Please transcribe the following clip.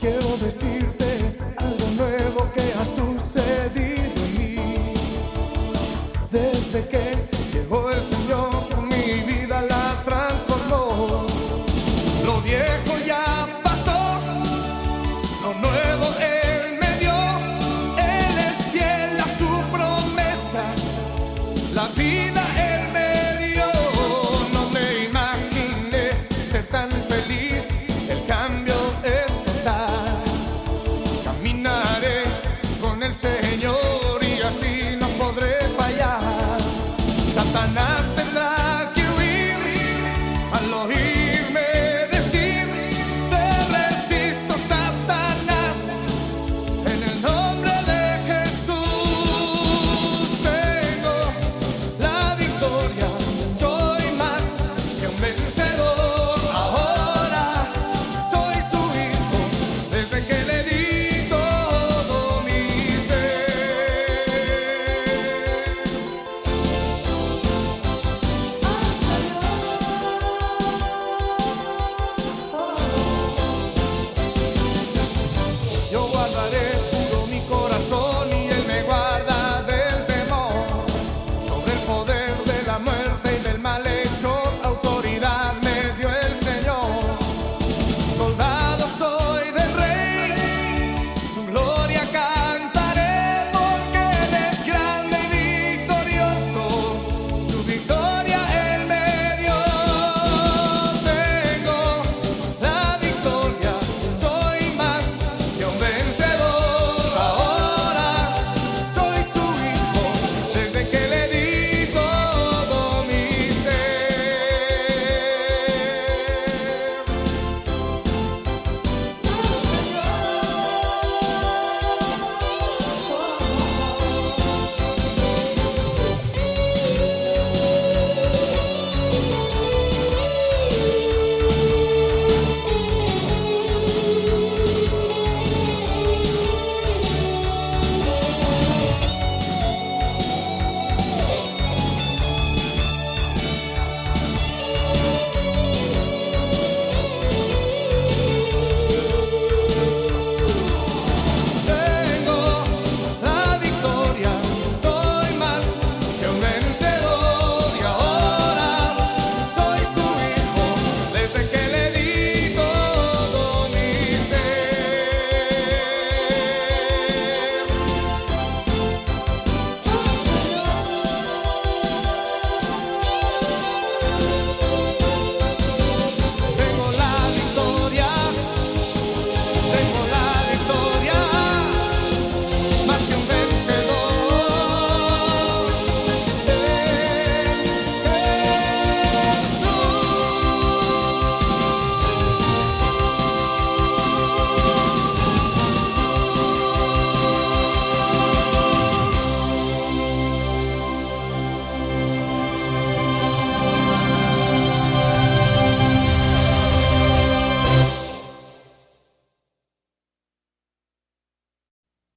Quiero decirte algo nuevo que ha sucedido en mí. Desde que llegó el Señor, mi vida la transformó. Lo viejo ya pasó, lo nuevo Él me dio. Él es fiel a su promesa. La vida llegaste